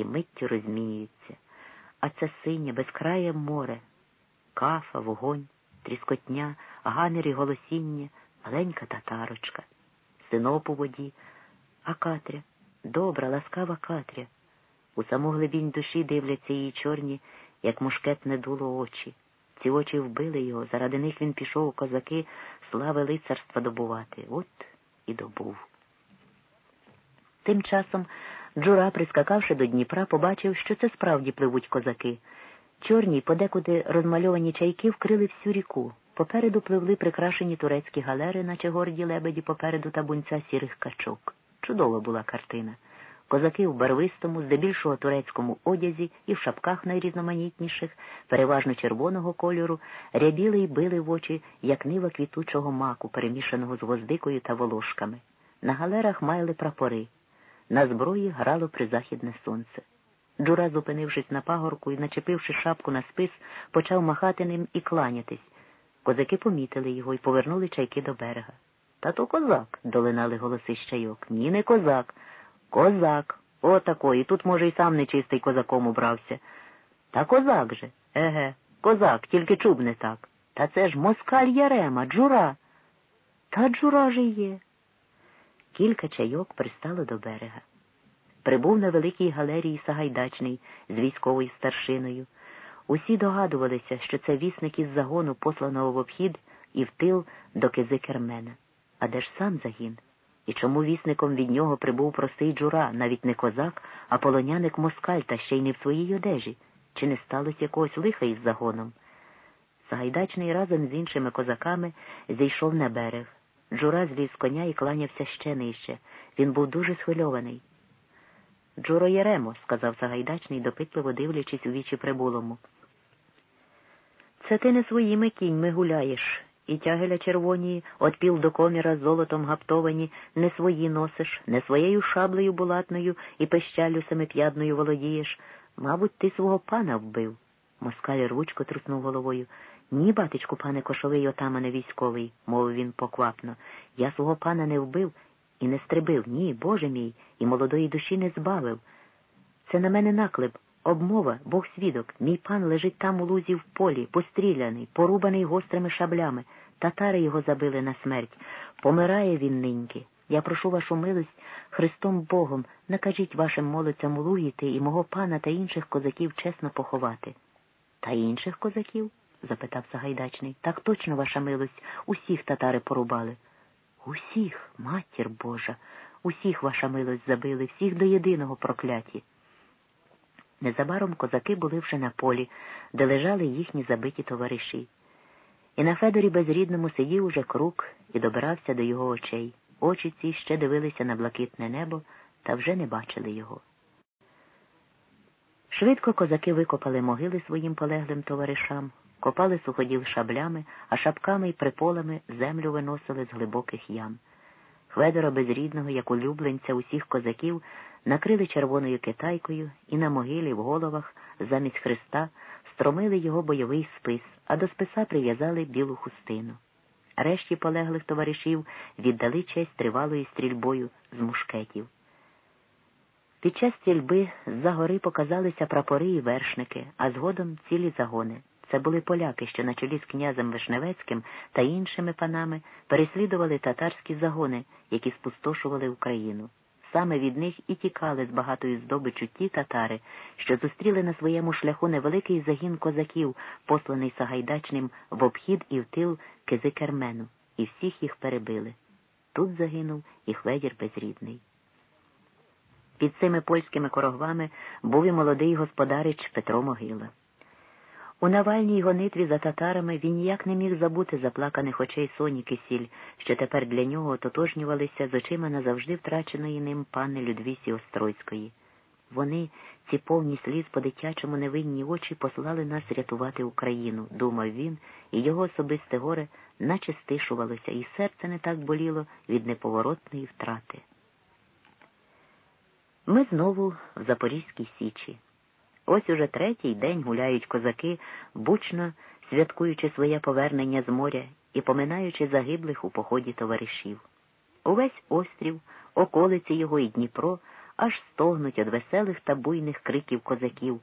і миттю розмінюються. А це синє, безкрає море, кафа, вогонь, тріскотня, гамір і голосіння, маленька татарочка, синоп у воді, а Катря, добра, ласкава Катря. У саму глибінь душі дивляться її чорні, як мушкетне дуло очі. Ці очі вбили його, заради них він пішов у козаки слави лицарства добувати. От і добув. Тим часом Джура, прискакавши до Дніпра, побачив, що це справді пливуть козаки. Чорні подекуди розмальовані чайки вкрили всю ріку. Попереду пливли прикрашені турецькі галери, наче горді лебеді попереду табунця сірих качок. Чудова була картина. Козаки в барвистому, здебільшого турецькому одязі і в шапках найрізноманітніших, переважно червоного кольору, рябіли й били в очі, як нива квітучого маку, перемішаного з гвоздикою та волошками. На галерах маяли прапори. На зброї грало призахідне сонце. Джура, зупинившись на пагорку і, начепивши шапку на спис, почав махати ним і кланятись. Козаки помітили його і повернули чайки до берега. Та то козак, долинали голоси з чайок. Ні, не козак. Козак. Отакої. Тут, може, і сам нечистий козаком убрався. Та козак же. Еге, козак, тільки чуб не так. Та це ж москаль Ярема, джура. Та джура же є. Кілька чайок пристало до берега. Прибув на великій галерії Сагайдачний з військовою старшиною. Усі догадувалися, що це вісник із загону, посланого в обхід і в тил до кизи Кермена. А де ж сам загін? І чому вісником від нього прибув простий джура, навіть не козак, а полоняник москаль, та ще й не в своїй одежі? Чи не сталося якогось лиха із загоном? Сагайдачний разом з іншими козаками зійшов на берег. Джура зліз коня і кланявся ще нижче. Він був дуже схвильований. Джуро Єремо, сказав Сагайдачний, допитливо дивлячись у вічі прибулому. Це ти не своїми кіньми гуляєш, і тягеля червоні, от піл до коміра золотом гаптовані, не свої носиш, не своєю шаблею булатною і пещалю семип'ядною володієш. Мабуть, ти свого пана вбив. Москаль рвучко труснув головою. Ні, батечку, пане кошовий отамане військовий, мовив він поквапно. Я свого пана не вбив і не стрибив, ні, Боже мій, і молодої душі не збавив. Це на мене наклеп, обмова, Бог свідок. Мій пан лежить там у лузі в полі, постріляний, порубаний гострими шаблями. Татари його забили на смерть. Помирає він ниньки. Я прошу вашу милость Христом Богом, накажіть вашим молодцям улугіти і мого пана та інших козаків чесно поховати. Та інших козаків? Запитав Сагайдачний. Так точно, ваша милость, усіх татари порубали. Усіх, матір Божа, усіх ваша милость забили, всіх до єдиного прокляті. Незабаром козаки були вже на полі, де лежали їхні забиті товариші. І на Федорі безрідному сидів уже крук і добирався до його очей. Очі ці ще дивилися на блакитне небо та вже не бачили його. Швидко козаки викопали могили своїм полеглим товаришам, копали суходіл шаблями, а шапками й приполами землю виносили з глибоких ям. Хведора безрідного, як улюбленця усіх козаків, накрили червоною китайкою і на могилі в головах замість хреста стромили його бойовий спис, а до списа прив'язали білу хустину. Решті полеглих товаришів віддали честь тривалою стрільбою з мушкетів. Під час стрільби з-за гори показалися прапори і вершники, а згодом цілі загони. Це були поляки, що на чолі з князем Вишневецьким та іншими панами переслідували татарські загони, які спустошували Україну. Саме від них і тікали з багатою здобичу ті татари, що зустріли на своєму шляху невеликий загін козаків, посланий Сагайдачним в обхід і в тил кизи Кермену, і всіх їх перебили. Тут загинув і Хведір безрідний. Під цими польськими корогвами був і молодий господарич Петро Могила. У Навальній гонитві за татарами він ніяк не міг забути заплаканих очей Соні Кисіль, що тепер для нього ототожнювалися з очима назавжди втраченої ним пани Людвісі Остройської. Вони, ці повні сліз по дитячому невинні очі, послали нас рятувати Україну, думав він, і його особисте горе наче стишувалося, і серце не так боліло від неповоротної втрати. Ми знову в Запорізькій Січі. Ось уже третій день гуляють козаки, бучно святкуючи своє повернення з моря і поминаючи загиблих у поході товаришів. Увесь острів, околиці його і Дніпро аж стогнуть від веселих та буйних криків козаків,